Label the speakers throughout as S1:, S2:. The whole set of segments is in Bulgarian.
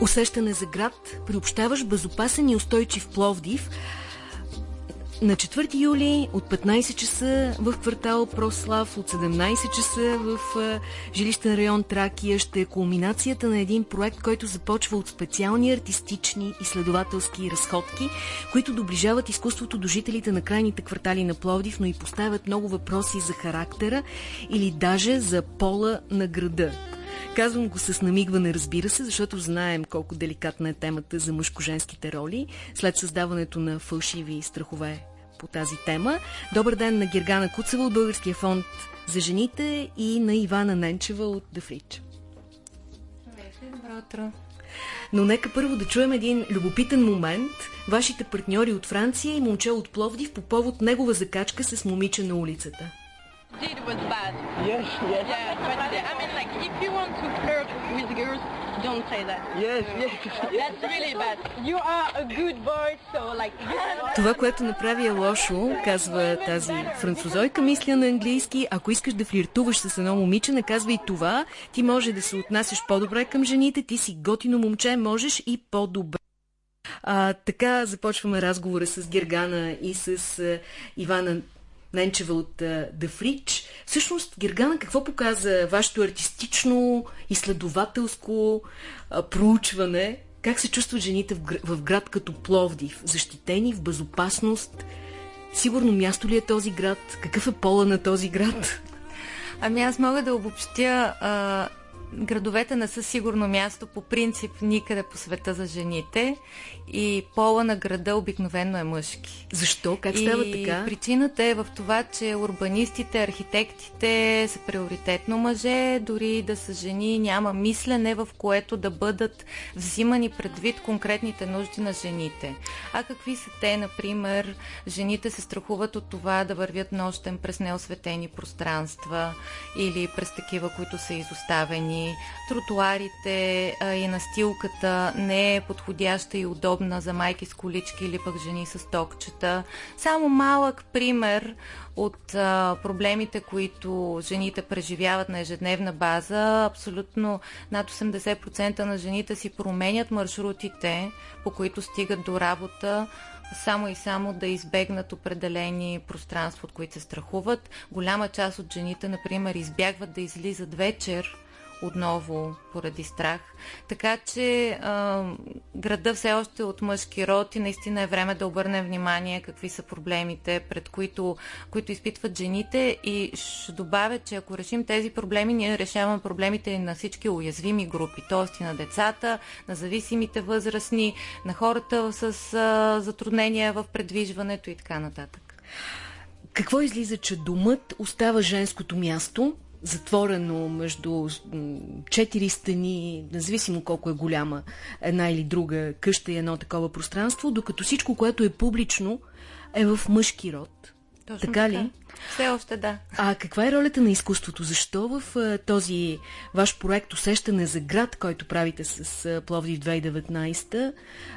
S1: Усещане за град, приобщаваш безопасен и устойчив Пловдив. На 4 юли от 15 часа в квартал Прослав, от 17 часа в жилищен район Тракия ще е кулминацията на един проект, който започва от специални артистични изследователски разходки, които доближават изкуството до жителите на крайните квартали на Пловдив, но и поставят много въпроси за характера или даже за пола на града. Казвам го с намигване, разбира се, защото знаем колко деликатна е темата за мъжко-женските роли след създаването на фалшиви страхове по тази тема. Добър ден на Гергана Куцева от Българския фонд за жените и на Ивана Ненчева от Дефрич.
S2: Добро утро.
S1: Но нека първо да чуем един любопитен момент. Вашите партньори от Франция и момче от Пловдив по повод негова закачка с момиче на улицата
S3: did was bad.
S4: Yes, yes.
S3: Yeah, but uh, I mean, like, if you want to flirt with girls, don't say that.
S4: Yes, yes.
S3: That's really bad. You are a good boy, so like.
S1: Това, което направи е лошо, казва тази французойка, мисля на английски. Ако искаш да флиртуваш с едно момиче, наказва и това. Ти може да се отнасяш по-добре към жените, ти си готино момче, можеш и по-добре. А, така започваме разговора с Гергана и с а, Ивана Ненчева от The. Всъщност, Гергана, какво показа вашето артистично, изследователско проучване? Как се чувстват жените в, в град като Пловдив? Защитени, в безопасност? Сигурно място ли е този град? Какъв е пола на този град?
S2: Ами аз мога да обобщя а, градовете не са сигурно място по принцип никъде по света за жените и пола на града обикновено е мъжки.
S1: Защо? Как става
S2: и
S1: така?
S2: причината е в това, че урбанистите, архитектите са приоритетно мъже, дори да са жени няма мислене, в което да бъдат взимани предвид конкретните нужди на жените. А какви са те, например, жените се страхуват от това да вървят нощем през неосветени пространства или през такива, които са изоставени тротуарите а, и настилката не е подходяща и удобна за майки с колички или пък жени с токчета. Само малък пример от а, проблемите, които жените преживяват на ежедневна база. Абсолютно над 80% на жените си променят маршрутите, по които стигат до работа, само и само да избегнат определени пространства, от които се страхуват. Голяма част от жените, например, избягват да излизат вечер, отново поради страх. Така че а, града все още е от мъжки род и наистина е време да обърнем внимание какви са проблемите, пред които, които изпитват жените и ще добавя, че ако решим тези проблеми, ние решаваме проблемите на всички уязвими групи, т.е. на децата, на зависимите възрастни, на хората с а, затруднения в предвижването и така нататък.
S1: Какво излиза, че думът остава женското място, затворено между четири стени, независимо колко е голяма една или друга къща и едно такова пространство, докато всичко, което е публично, е в мъжки род.
S2: Точно
S1: така, ли?
S2: Все още да.
S1: А каква е ролята на изкуството? Защо в а, този ваш проект Усещане за град, който правите с а, Пловдив 2019,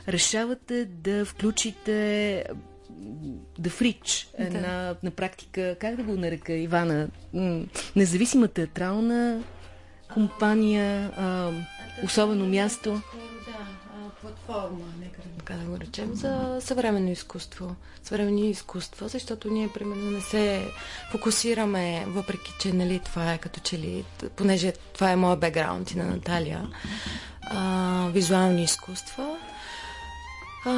S1: решавате да включите The Fridge, да. на, на практика, как да го нарека, Ивана, независима театрална компания, а, особено място.
S5: Да, платформа, нека така да го речем, за съвременно изкуство. Съвременни изкуства, защото ние, примерно, не се фокусираме, въпреки, че, нали, това е като че ли, понеже това е моят бекграунд и на Наталия, а, визуални изкуства. А,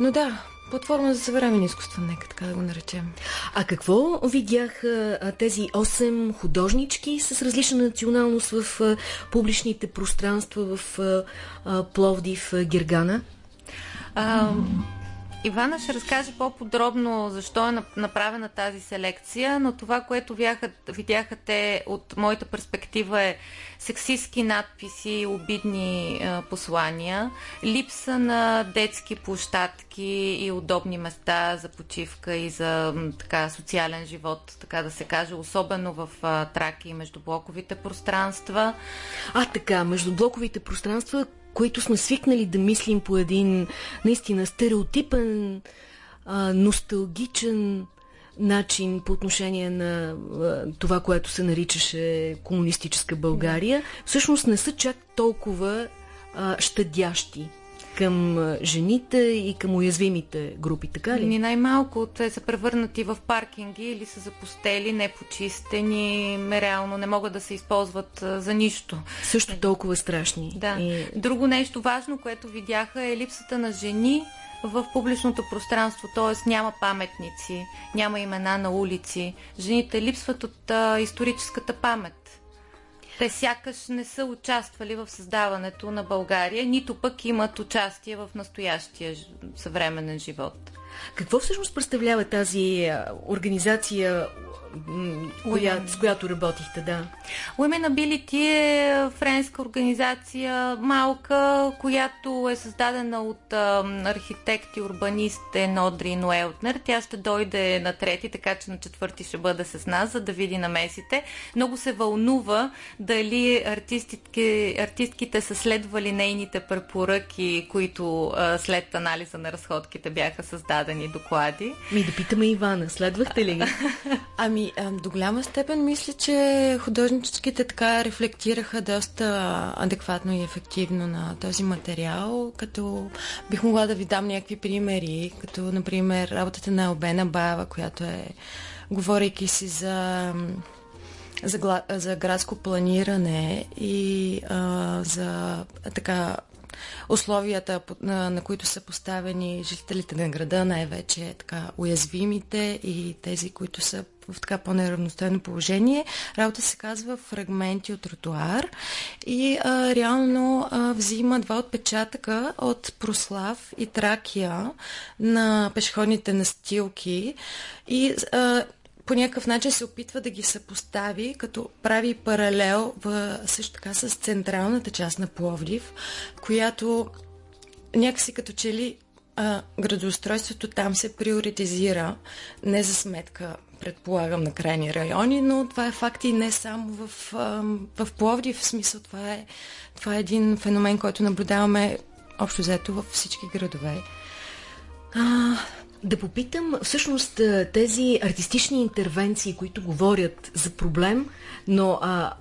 S5: но да, Платформа за съвременни изкуства, нека така да го наречем.
S1: А какво видяха тези 8 художнички с различна националност в а, публичните пространства в а, Пловдив, Гергана?
S2: А, Ивана ще разкаже по-подробно защо е направена тази селекция, но това, което видяха, видяха те от моята перспектива е сексистски надписи, обидни е, послания, липса на детски площадки и удобни места за почивка и за така социален живот, така да се каже, особено в е, траки и междублоковите пространства.
S1: А, така, междублоковите пространства, които сме свикнали да мислим по един наистина стереотипен, а, носталгичен начин по отношение на а, това, което се наричаше комунистическа България, всъщност не са чак толкова а, щадящи към жените и към уязвимите групи, така ли?
S2: Ни най-малко те са превърнати в паркинги или са запустели, непочистени, реално не могат да се използват за нищо.
S1: Също толкова страшни.
S2: Да. И... Друго нещо важно, което видяха е липсата на жени в публичното пространство, т.е. няма паметници, няма имена на улици. Жените липсват от а, историческата памет те сякаш не са участвали в създаването на България, нито пък имат участие в настоящия съвременен живот.
S1: Какво всъщност представлява тази организация коя, с която работихте, да.
S2: Women Ability е френска организация, малка, която е създадена от а, архитект и урбанист Нодри Ноелтнер. Тя ще дойде на трети, така че на четвърти ще бъде с нас, за да види намесите. Много се вълнува дали артистки, артистките са следвали нейните препоръки, които а, след анализа на разходките бяха създадени доклади.
S1: Ми да питаме Ивана, следвахте ли
S5: ами Ами, до голяма степен мисля, че художническите така рефлектираха доста адекватно и ефективно на този материал, като бих могла да ви дам някакви примери, като например работата на Обена Баева, която е, говорейки си за за, за градско планиране и а, за така условията, на, които са поставени жителите на града, най-вече така уязвимите и тези, които са в така по-неравностойно положение. Работа се казва фрагменти от тротуар и а, реално а, взима два отпечатъка от Прослав и Тракия на пешеходните настилки и а, по някакъв начин се опитва да ги съпостави, като прави паралел в, също така с централната част на Пловдив, която някакси като че ли а, градоустройството там се приоритизира не за сметка, предполагам, на крайни райони, но това е факт и не само в, а, в Пловдив. В смисъл това е, това е един феномен, който наблюдаваме общо взето във всички градове.
S1: А, да попитам, всъщност тези артистични интервенции, които говорят за проблем, но а,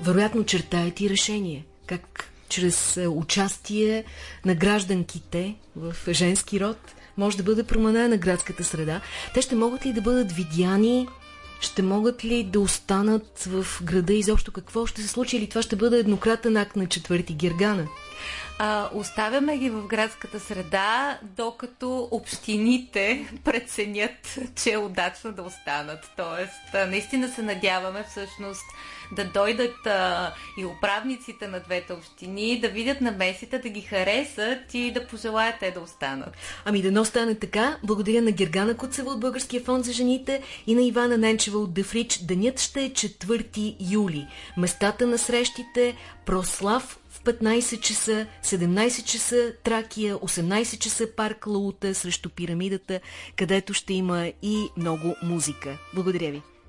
S1: вероятно чертаят и решение. Как чрез участие на гражданките в женски род може да бъде променена градската среда. Те ще могат ли да бъдат видяни ще могат ли да останат в града изобщо? Какво ще се случи? Или това ще бъде еднократен акт на четвърти Гергана?
S2: А, оставяме ги в градската среда, докато общините преценят, че е удачно да останат. Тоест, наистина се надяваме всъщност да дойдат а, и управниците на двете общини, да видят намесите, да ги харесат и да пожелаят те да останат.
S1: Ами да не остане така. Благодаря на Гергана Куцева от Българския фонд за жените и на Ивана Ненчева от Дефрич. Денят ще е 4 юли. Местата на срещите Прослав 15 часа, 17 часа Тракия, 18 часа парк Лаута срещу пирамидата, където ще има и много музика. Благодаря ви.